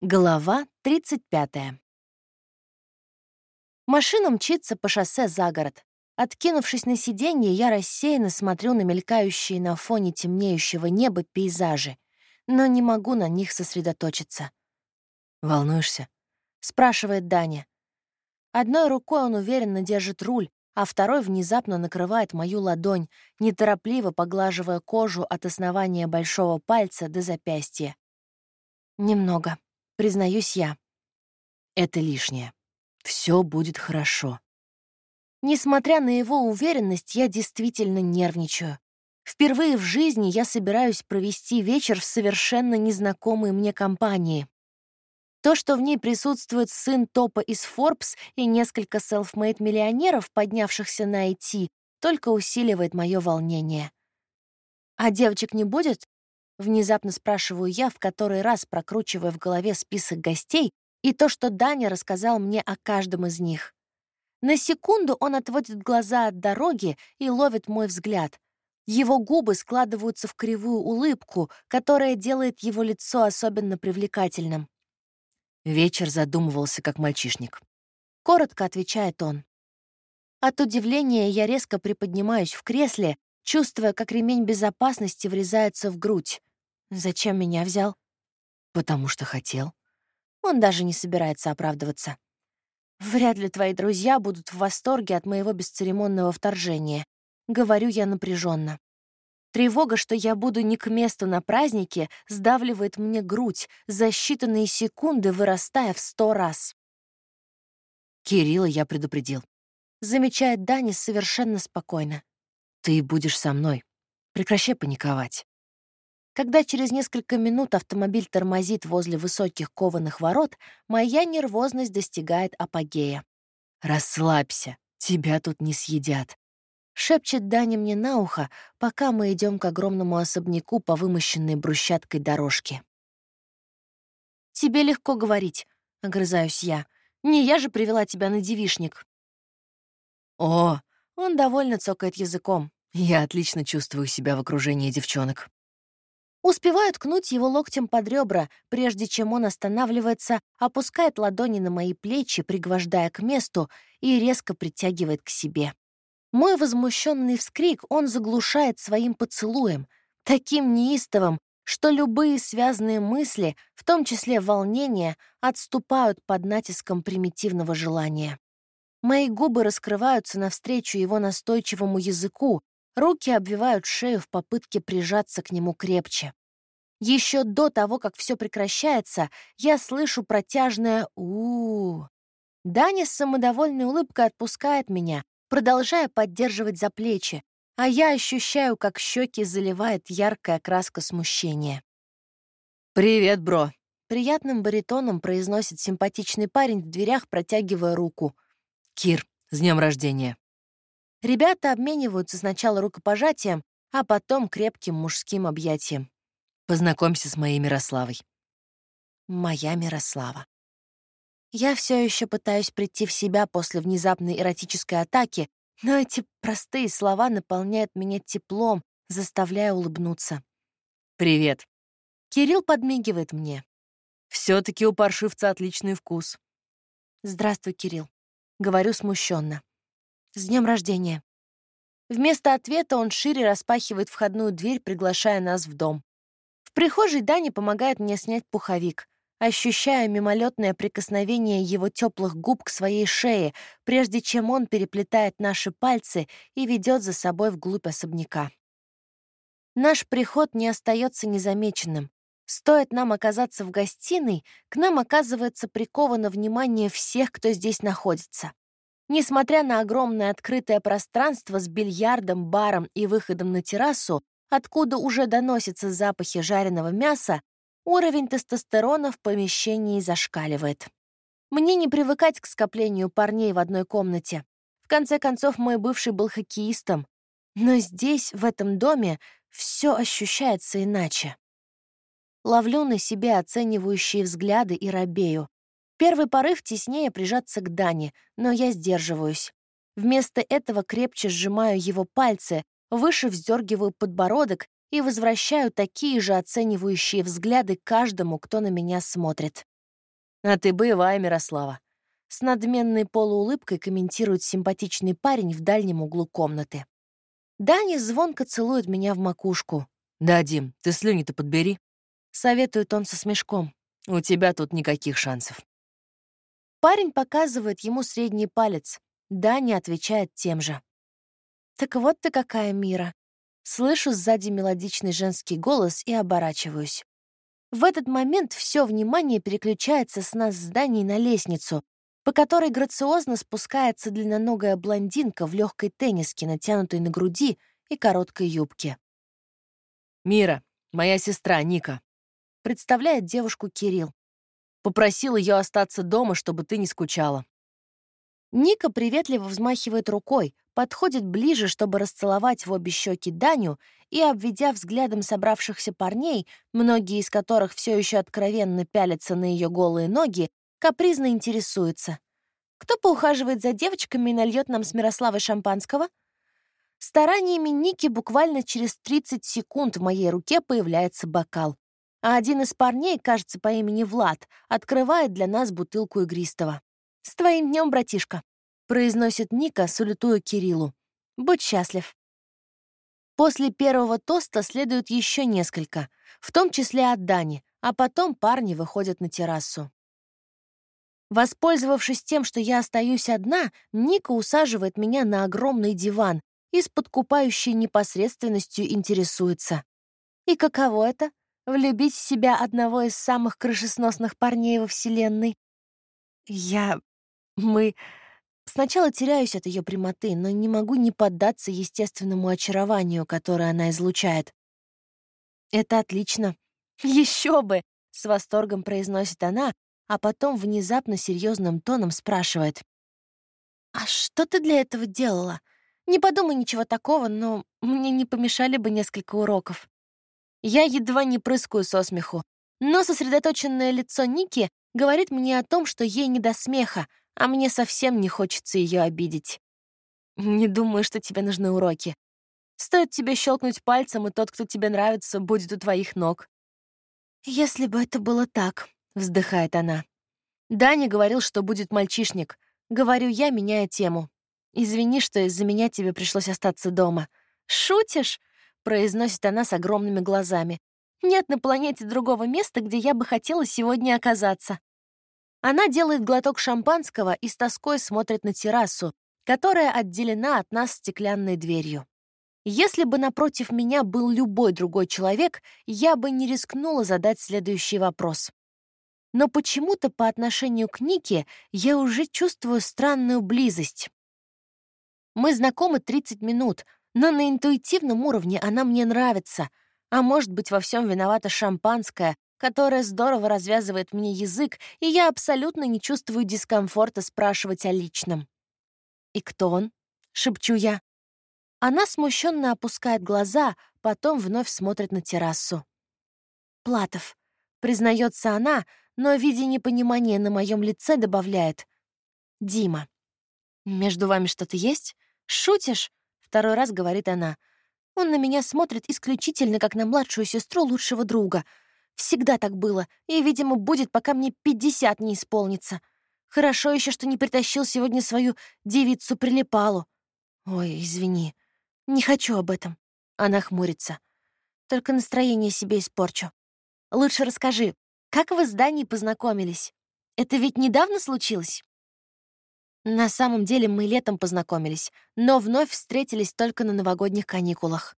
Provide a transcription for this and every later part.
Глава 35. Машина мчится по шоссе за город. Откинувшись на сиденье, я рассеянно смотрю на мелькающие на фоне темнеющего неба пейзажи, но не могу на них сосредоточиться. «Волнуешься?» — спрашивает Даня. Одной рукой он уверенно держит руль, а второй внезапно накрывает мою ладонь, неторопливо поглаживая кожу от основания большого пальца до запястья. Немного, признаюсь я. Это лишнее. Все будет хорошо. Несмотря на его уверенность, я действительно нервничаю. Впервые в жизни я собираюсь провести вечер в совершенно незнакомой мне компании. То, что в ней присутствует сын топа из Forbes и несколько self-made миллионеров, поднявшихся на IT, только усиливает мое волнение. «А девочек не будет?» — внезапно спрашиваю я, в который раз прокручивая в голове список гостей и то, что Даня рассказал мне о каждом из них. На секунду он отводит глаза от дороги и ловит мой взгляд. Его губы складываются в кривую улыбку, которая делает его лицо особенно привлекательным. Вечер задумывался, как мальчишник. Коротко отвечает он. От удивления я резко приподнимаюсь в кресле, чувствуя, как ремень безопасности врезается в грудь. Зачем меня взял? Потому что хотел. Он даже не собирается оправдываться. Вряд ли твои друзья будут в восторге от моего бесцеремонного вторжения. Говорю я напряженно. Тревога, что я буду не к месту на празднике, сдавливает мне грудь, за считанные секунды вырастая в сто раз. Кирилла я предупредил. Замечает Дани совершенно спокойно. Ты будешь со мной. Прекращай паниковать. Когда через несколько минут автомобиль тормозит возле высоких кованых ворот, моя нервозность достигает апогея. «Расслабься, тебя тут не съедят», — шепчет Даня мне на ухо, пока мы идем к огромному особняку по вымощенной брусчаткой дорожке. «Тебе легко говорить», — огрызаюсь я. «Не я же привела тебя на девишник». «О!» — он довольно цокает языком. «Я отлично чувствую себя в окружении девчонок». Успеваю ткнуть его локтем под ребра, прежде чем он останавливается, опускает ладони на мои плечи, пригвождая к месту, и резко притягивает к себе. Мой возмущенный вскрик он заглушает своим поцелуем, таким неистовым, что любые связанные мысли, в том числе волнение, отступают под натиском примитивного желания. Мои губы раскрываются навстречу его настойчивому языку, Руки обвивают шею в попытке прижаться к нему крепче. Еще до того, как все прекращается, я слышу протяжное у, -у, -у. Даня с самодовольной улыбкой отпускает меня, продолжая поддерживать за плечи, а я ощущаю, как щеки заливает яркая краска смущения. «Привет, бро!» — приятным баритоном произносит симпатичный парень в дверях, протягивая руку. «Кир, с днем рождения!» Ребята обмениваются сначала рукопожатием, а потом крепким мужским объятием. Познакомься с моей Мирославой. Моя Мирослава. Я все еще пытаюсь прийти в себя после внезапной эротической атаки, но эти простые слова наполняют меня теплом, заставляя улыбнуться. «Привет». Кирилл подмигивает мне. все таки у паршивца отличный вкус». «Здравствуй, Кирилл», — говорю смущенно. «С днем рождения!» Вместо ответа он шире распахивает входную дверь, приглашая нас в дом. Прихожей Дани помогает мне снять пуховик, ощущая мимолетное прикосновение его теплых губ к своей шее, прежде чем он переплетает наши пальцы и ведет за собой вглубь особняка. Наш приход не остается незамеченным. Стоит нам оказаться в гостиной, к нам оказывается приковано внимание всех, кто здесь находится. Несмотря на огромное открытое пространство с бильярдом, баром и выходом на террасу, откуда уже доносятся запахи жареного мяса, уровень тестостерона в помещении зашкаливает. Мне не привыкать к скоплению парней в одной комнате. В конце концов, мой бывший был хоккеистом. Но здесь, в этом доме, все ощущается иначе. Ловлю на себе оценивающие взгляды и робею. Первый порыв теснее прижаться к Дане, но я сдерживаюсь. Вместо этого крепче сжимаю его пальцы, выше вздергиваю подбородок и возвращаю такие же оценивающие взгляды каждому, кто на меня смотрит. А ты боевая, Мирослава. С надменной полуулыбкой комментирует симпатичный парень в дальнем углу комнаты. Даня звонко целует меня в макушку. «Да, Дим, ты слюни-то подбери», — советует он со смешком. «У тебя тут никаких шансов». Парень показывает ему средний палец. Даня отвечает тем же. «Так вот ты какая, Мира!» Слышу сзади мелодичный женский голос и оборачиваюсь. В этот момент все внимание переключается с нас с Даней на лестницу, по которой грациозно спускается длинноногая блондинка в легкой тенниске, натянутой на груди и короткой юбке. «Мира, моя сестра Ника», — представляет девушку Кирилл. Попросил ее остаться дома, чтобы ты не скучала. Ника приветливо взмахивает рукой, подходит ближе, чтобы расцеловать в обе щеки Даню, и, обведя взглядом собравшихся парней, многие из которых все еще откровенно пялятся на ее голые ноги, капризно интересуется. «Кто поухаживает за девочками и нальет нам с Мирославой шампанского?» Стараниями Ники буквально через 30 секунд в моей руке появляется бокал а один из парней, кажется, по имени Влад, открывает для нас бутылку игристого. «С твоим днем, братишка!» — произносит Ника, салютуя Кириллу. «Будь счастлив!» После первого тоста следует еще несколько, в том числе от Дани, а потом парни выходят на террасу. Воспользовавшись тем, что я остаюсь одна, Ника усаживает меня на огромный диван и с подкупающей непосредственностью интересуется. И каково это влюбить в себя одного из самых крышесносных парней во Вселенной. Я... мы... Сначала теряюсь от ее прямоты, но не могу не поддаться естественному очарованию, которое она излучает. «Это отлично. Еще бы!» — с восторгом произносит она, а потом внезапно серьезным тоном спрашивает. «А что ты для этого делала? Не подумай ничего такого, но мне не помешали бы несколько уроков». Я едва не прыскаю со смеху. Но сосредоточенное лицо Ники говорит мне о том, что ей не до смеха, а мне совсем не хочется ее обидеть. Не думаю, что тебе нужны уроки. Стоит тебе щелкнуть пальцем, и тот, кто тебе нравится, будет у твоих ног. «Если бы это было так», — вздыхает она. Даня говорил, что будет мальчишник. Говорю я, меняя тему. «Извини, что из-за меня тебе пришлось остаться дома». «Шутишь?» произносит она с огромными глазами. «Нет на планете другого места, где я бы хотела сегодня оказаться». Она делает глоток шампанского и с тоской смотрит на террасу, которая отделена от нас стеклянной дверью. Если бы напротив меня был любой другой человек, я бы не рискнула задать следующий вопрос. Но почему-то по отношению к Нике я уже чувствую странную близость. Мы знакомы 30 минут, но на интуитивном уровне она мне нравится, а может быть, во всем виновата шампанское, которое здорово развязывает мне язык, и я абсолютно не чувствую дискомфорта спрашивать о личном. «И кто он?» — шепчу я. Она смущенно опускает глаза, потом вновь смотрит на террасу. «Платов», — признается она, но, видя непонимание на моем лице, добавляет. «Дима, между вами что-то есть? Шутишь?» Второй раз говорит она. Он на меня смотрит исключительно как на младшую сестру лучшего друга. Всегда так было, и, видимо, будет, пока мне пятьдесят не исполнится. Хорошо еще, что не притащил сегодня свою девицу-прилипалу. Ой, извини, не хочу об этом. Она хмурится. Только настроение себе испорчу. Лучше расскажи, как вы с Даней познакомились? Это ведь недавно случилось? На самом деле мы летом познакомились, но вновь встретились только на новогодних каникулах.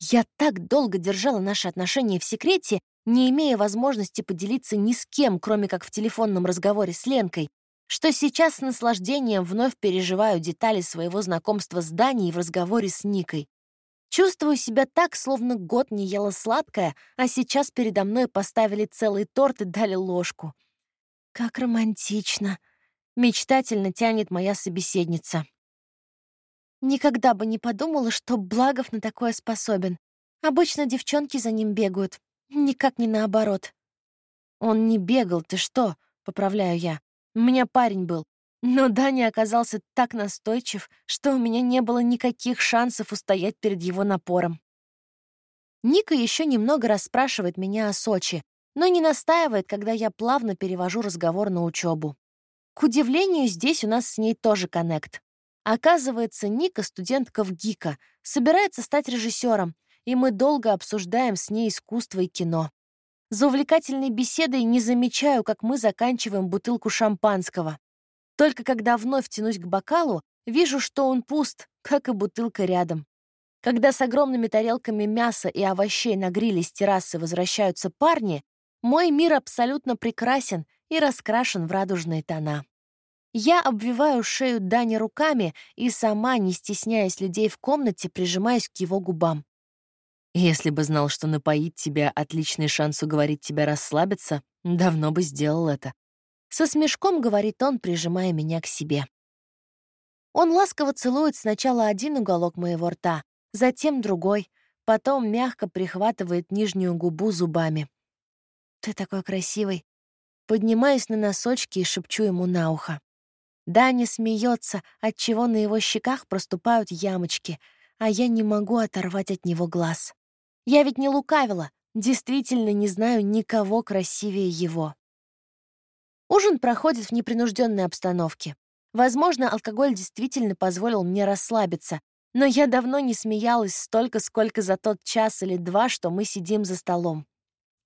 Я так долго держала наши отношения в секрете, не имея возможности поделиться ни с кем, кроме как в телефонном разговоре с Ленкой, что сейчас с наслаждением вновь переживаю детали своего знакомства с Даней в разговоре с Никой. Чувствую себя так, словно год не ела сладкое, а сейчас передо мной поставили целый торт и дали ложку. Как романтично. Мечтательно тянет моя собеседница. Никогда бы не подумала, что Благов на такое способен. Обычно девчонки за ним бегают. Никак не наоборот. Он не бегал, ты что? Поправляю я. У меня парень был. Но Даня оказался так настойчив, что у меня не было никаких шансов устоять перед его напором. Ника еще немного расспрашивает меня о Сочи, но не настаивает, когда я плавно перевожу разговор на учебу. К удивлению, здесь у нас с ней тоже коннект. Оказывается, Ника, студентка в ГИКа, собирается стать режиссером, и мы долго обсуждаем с ней искусство и кино. За увлекательной беседой не замечаю, как мы заканчиваем бутылку шампанского. Только когда вновь тянусь к бокалу, вижу, что он пуст, как и бутылка рядом. Когда с огромными тарелками мяса и овощей на гриле с террасы возвращаются парни, мой мир абсолютно прекрасен и раскрашен в радужные тона. Я обвиваю шею Дани руками и сама, не стесняясь людей в комнате, прижимаюсь к его губам. Если бы знал, что напоить тебя — отличный шанс уговорить тебя расслабиться, давно бы сделал это. Со смешком говорит он, прижимая меня к себе. Он ласково целует сначала один уголок моего рта, затем другой, потом мягко прихватывает нижнюю губу зубами. «Ты такой красивый!» Поднимаюсь на носочки и шепчу ему на ухо. Даня смеется, отчего на его щеках проступают ямочки, а я не могу оторвать от него глаз. Я ведь не лукавила, действительно не знаю никого красивее его. Ужин проходит в непринужденной обстановке. Возможно, алкоголь действительно позволил мне расслабиться, но я давно не смеялась столько, сколько за тот час или два, что мы сидим за столом.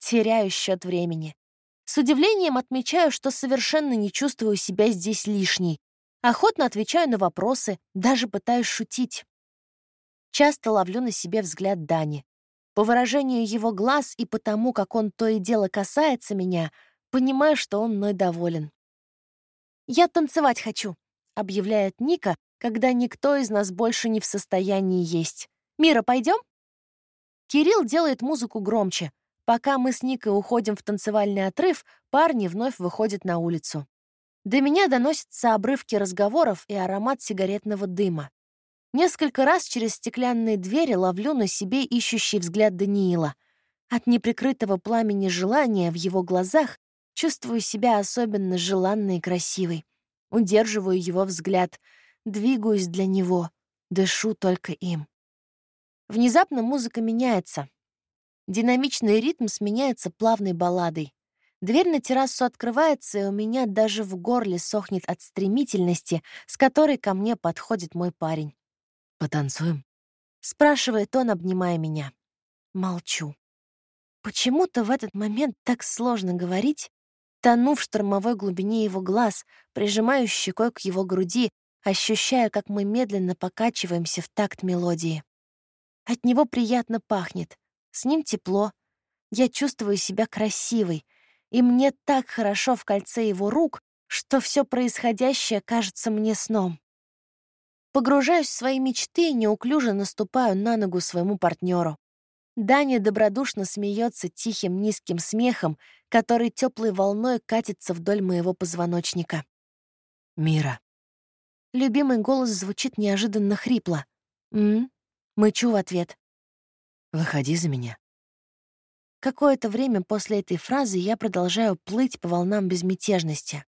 Теряю счет времени. С удивлением отмечаю, что совершенно не чувствую себя здесь лишней. Охотно отвечаю на вопросы, даже пытаюсь шутить. Часто ловлю на себе взгляд Дани. По выражению его глаз и потому, как он то и дело касается меня, понимаю, что он мной доволен. «Я танцевать хочу», — объявляет Ника, когда никто из нас больше не в состоянии есть. «Мира, пойдем?» Кирилл делает музыку громче. Пока мы с Никой уходим в танцевальный отрыв, парни вновь выходят на улицу. До меня доносятся обрывки разговоров и аромат сигаретного дыма. Несколько раз через стеклянные двери ловлю на себе ищущий взгляд Даниила. От неприкрытого пламени желания в его глазах чувствую себя особенно желанной и красивой. Удерживаю его взгляд, двигаюсь для него, дышу только им. Внезапно музыка меняется. Динамичный ритм сменяется плавной балладой. Дверь на террасу открывается, и у меня даже в горле сохнет от стремительности, с которой ко мне подходит мой парень. «Потанцуем?» — спрашивает он, обнимая меня. Молчу. Почему-то в этот момент так сложно говорить, тону в штормовой глубине его глаз, прижимаю щекой к его груди, ощущая, как мы медленно покачиваемся в такт мелодии. От него приятно пахнет, с ним тепло. Я чувствую себя красивой, и мне так хорошо в кольце его рук, что все происходящее кажется мне сном. Погружаюсь в свои мечты и неуклюже наступаю на ногу своему партнеру. Даня добродушно смеется тихим низким смехом, который теплой волной катится вдоль моего позвоночника. «Мира». Любимый голос звучит неожиданно хрипло. «М?», -м Мычу в ответ. «Выходи за меня». Какое-то время после этой фразы я продолжаю плыть по волнам безмятежности.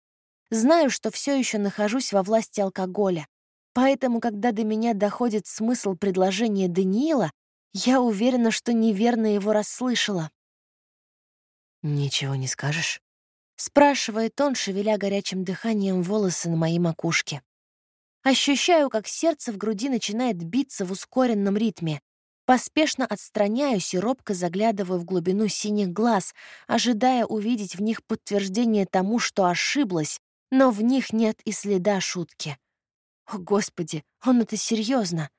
Знаю, что все еще нахожусь во власти алкоголя, Поэтому, когда до меня доходит смысл предложения Даниила, я уверена, что неверно его расслышала. «Ничего не скажешь?» — спрашивает он, шевеля горячим дыханием волосы на моей макушке. Ощущаю, как сердце в груди начинает биться в ускоренном ритме. Поспешно отстраняюсь и робко заглядываю в глубину синих глаз, ожидая увидеть в них подтверждение тому, что ошиблась, но в них нет и следа шутки. О, Господи, он это серьезно.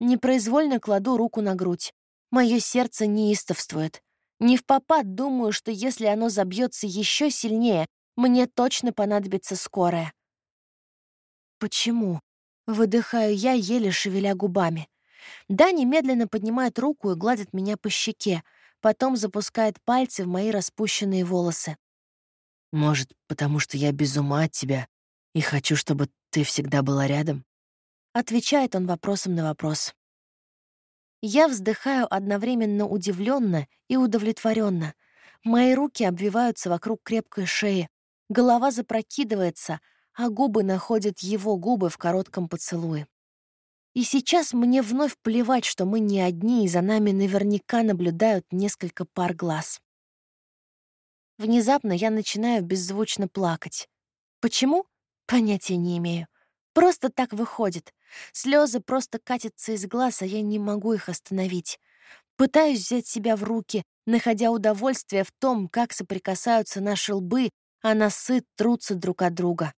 Непроизвольно кладу руку на грудь. Мое сердце неистовствует. Не в попад думаю, что если оно забьется еще сильнее, мне точно понадобится скорая. Почему? Выдыхаю я, еле шевеля губами. Дани медленно поднимает руку и гладит меня по щеке, потом запускает пальцы в мои распущенные волосы. «Может, потому что я без ума от тебя и хочу, чтобы ты всегда была рядом?» Отвечает он вопросом на вопрос. Я вздыхаю одновременно удивленно и удовлетворенно. Мои руки обвиваются вокруг крепкой шеи, голова запрокидывается, а губы находят его губы в коротком поцелуе. И сейчас мне вновь плевать, что мы не одни, и за нами наверняка наблюдают несколько пар глаз. Внезапно я начинаю беззвучно плакать. Почему? Понятия не имею. Просто так выходит. Слезы просто катятся из глаз, а я не могу их остановить. Пытаюсь взять себя в руки, находя удовольствие в том, как соприкасаются наши лбы, а носы трутся друг от друга.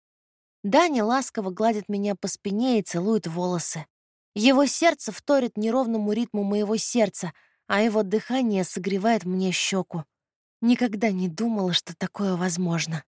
Даня ласково гладит меня по спине и целует волосы. Его сердце вторит неровному ритму моего сердца, а его дыхание согревает мне щеку. Никогда не думала, что такое возможно.